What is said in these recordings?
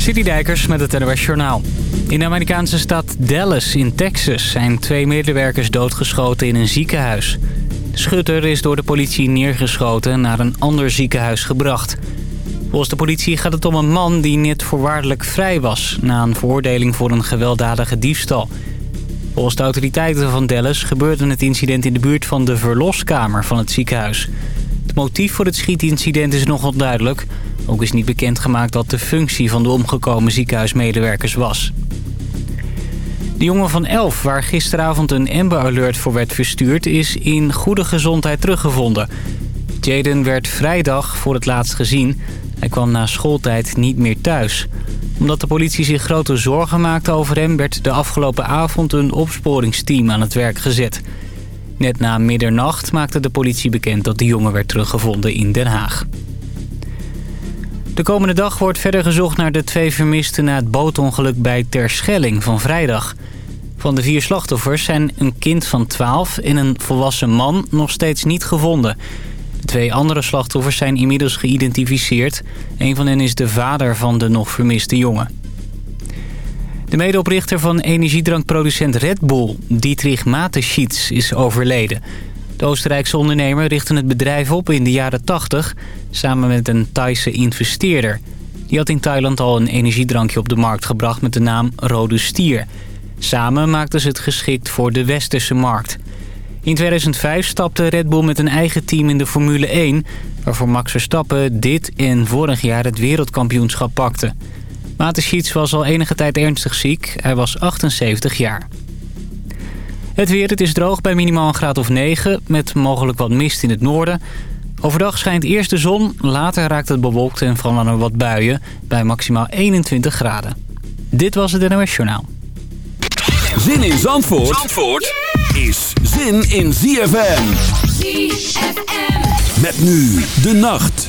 Dijkers met het NOS Journaal. In de Amerikaanse stad Dallas in Texas zijn twee medewerkers doodgeschoten in een ziekenhuis. De schutter is door de politie neergeschoten naar een ander ziekenhuis gebracht. Volgens de politie gaat het om een man die net voorwaardelijk vrij was... na een veroordeling voor een gewelddadige diefstal. Volgens de autoriteiten van Dallas gebeurde het incident in de buurt van de verloskamer van het ziekenhuis. Het motief voor het schietincident is nog onduidelijk... Ook is niet bekendgemaakt wat de functie van de omgekomen ziekenhuismedewerkers was. De jongen van 11, waar gisteravond een Amber Alert voor werd verstuurd... is in goede gezondheid teruggevonden. Jaden werd vrijdag voor het laatst gezien. Hij kwam na schooltijd niet meer thuis. Omdat de politie zich grote zorgen maakte over hem... werd de afgelopen avond een opsporingsteam aan het werk gezet. Net na middernacht maakte de politie bekend dat de jongen werd teruggevonden in Den Haag. De komende dag wordt verder gezocht naar de twee vermisten... na het bootongeluk bij Terschelling van vrijdag. Van de vier slachtoffers zijn een kind van 12 en een volwassen man nog steeds niet gevonden. De twee andere slachtoffers zijn inmiddels geïdentificeerd. Een van hen is de vader van de nog vermiste jongen. De medeoprichter van energiedrankproducent Red Bull, Dietrich Mateschitz, is overleden... De Oostenrijkse ondernemer richtte het bedrijf op in de jaren 80... samen met een Thaise investeerder. Die had in Thailand al een energiedrankje op de markt gebracht met de naam Rode Stier. Samen maakten ze het geschikt voor de westerse markt. In 2005 stapte Red Bull met een eigen team in de Formule 1... waarvoor Max Verstappen dit en vorig jaar het wereldkampioenschap pakte. Mateschitz was al enige tijd ernstig ziek. Hij was 78 jaar. Het weer, het is droog bij minimaal een graad of 9, met mogelijk wat mist in het noorden. Overdag schijnt eerst de zon, later raakt het bewolkt en vallen er wat buien bij maximaal 21 graden. Dit was het NOS Journaal. Zin in Zandvoort, Zandvoort is zin in ZFM. ZFM. Met nu de nacht.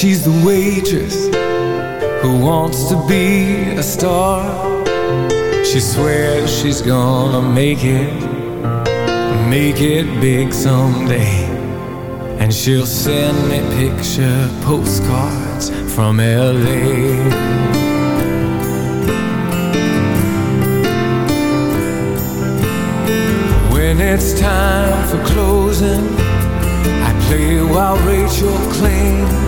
She's the waitress who wants to be a star. She swears she's gonna make it, make it big someday. And she'll send me picture postcards from L.A. When it's time for closing I play while Rachel clings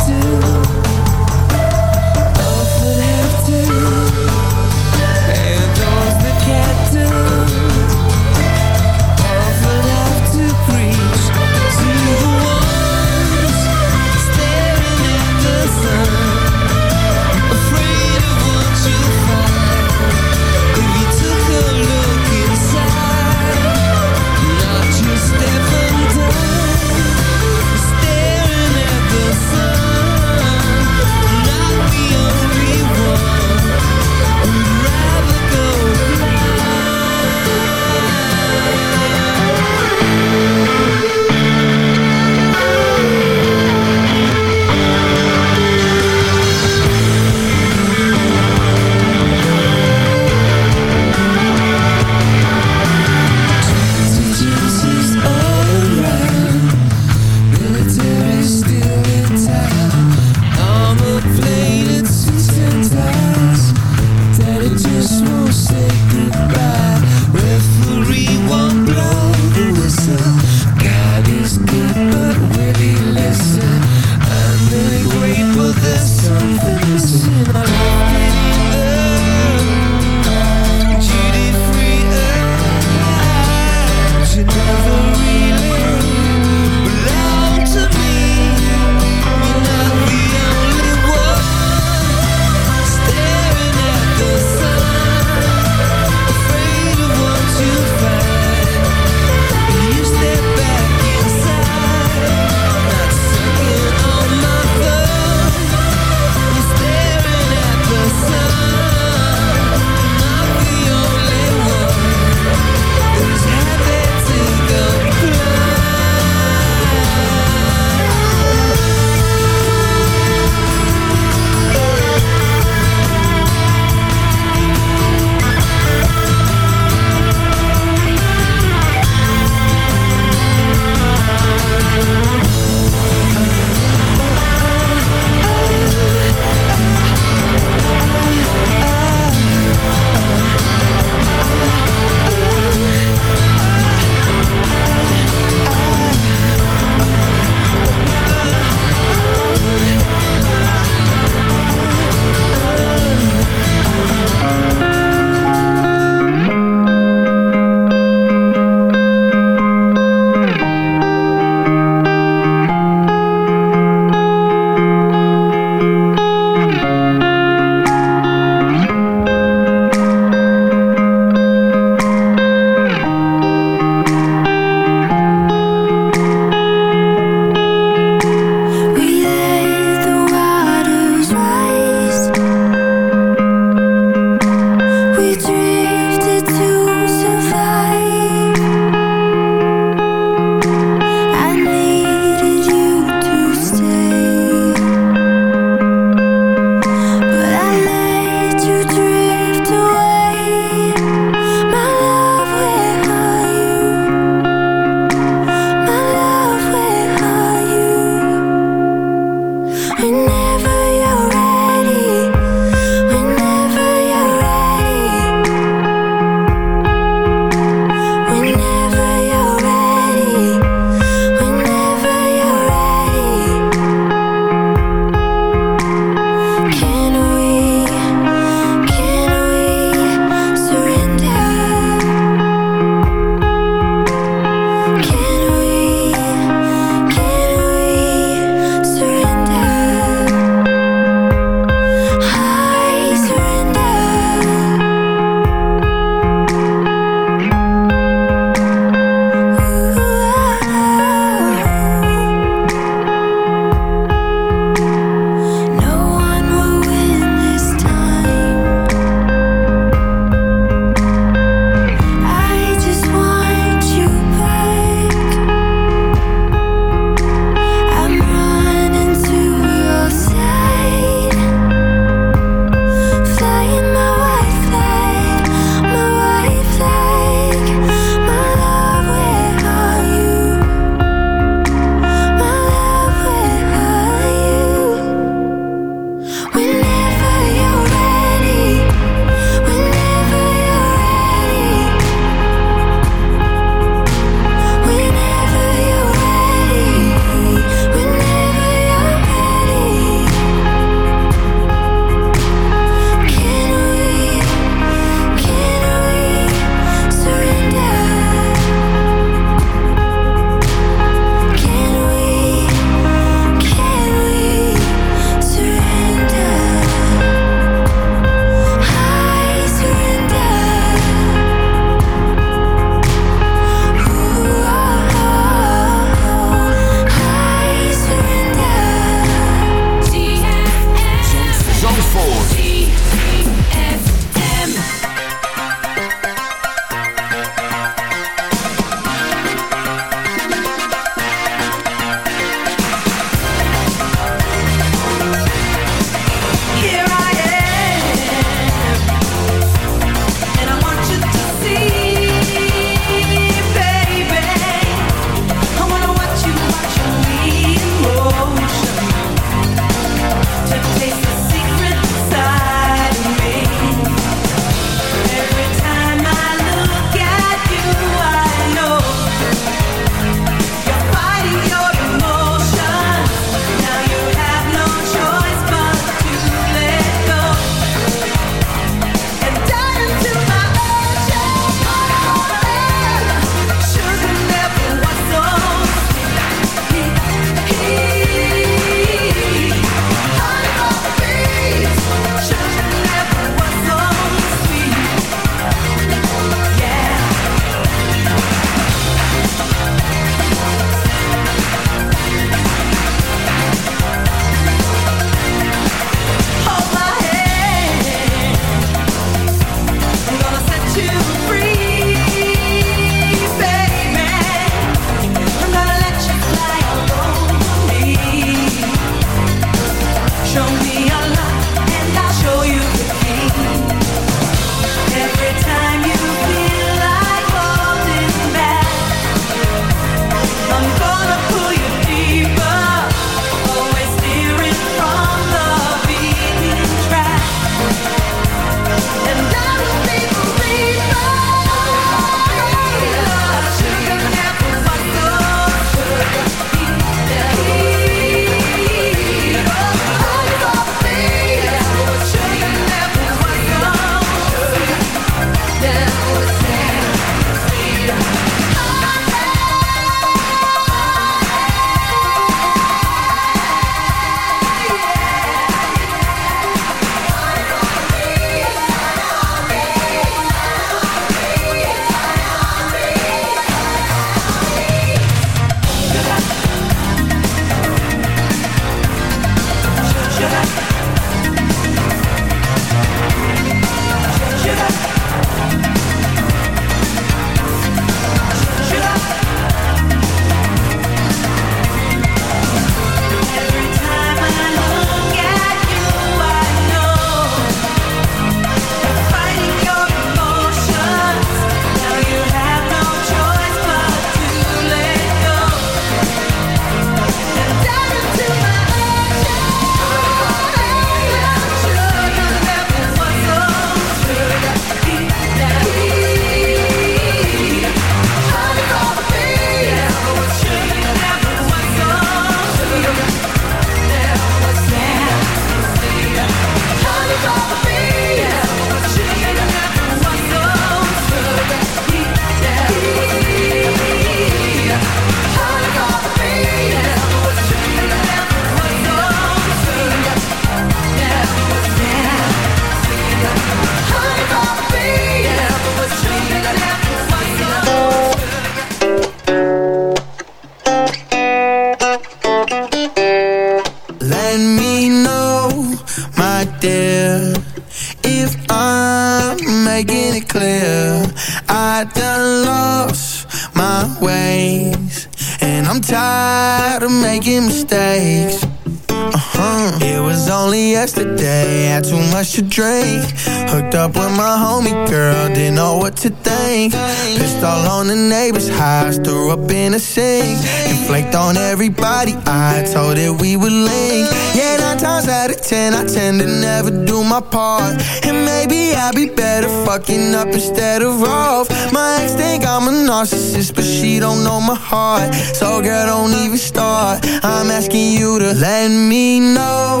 Everybody, I told it we would link. Yeah, nine times out of ten, I tend to never do my part. And maybe I'd be better fucking up instead of off. My ex think I'm a narcissist, but she don't know my heart. So girl, don't even start. I'm asking you to let me know,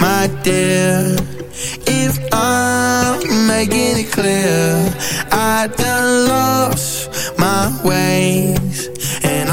my dear. If I'm making it clear, I done lost my ways.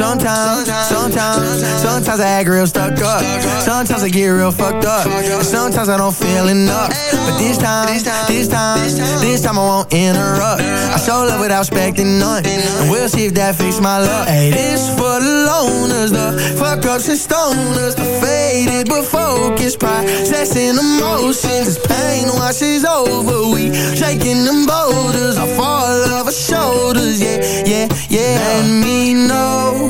Sometimes, sometimes, sometimes I act real stuck up. Sometimes I get real fucked up. And sometimes I don't feel enough. But this time, this time, this time I won't interrupt. I show love without expecting none. And we'll see if that fixes my luck. Hey, this for the loners, the fuck ups and stoners, the faded but focused, processing emotions. As pain washes over, we shaking them boulders off all of our shoulders. Yeah, yeah, yeah. Let me know,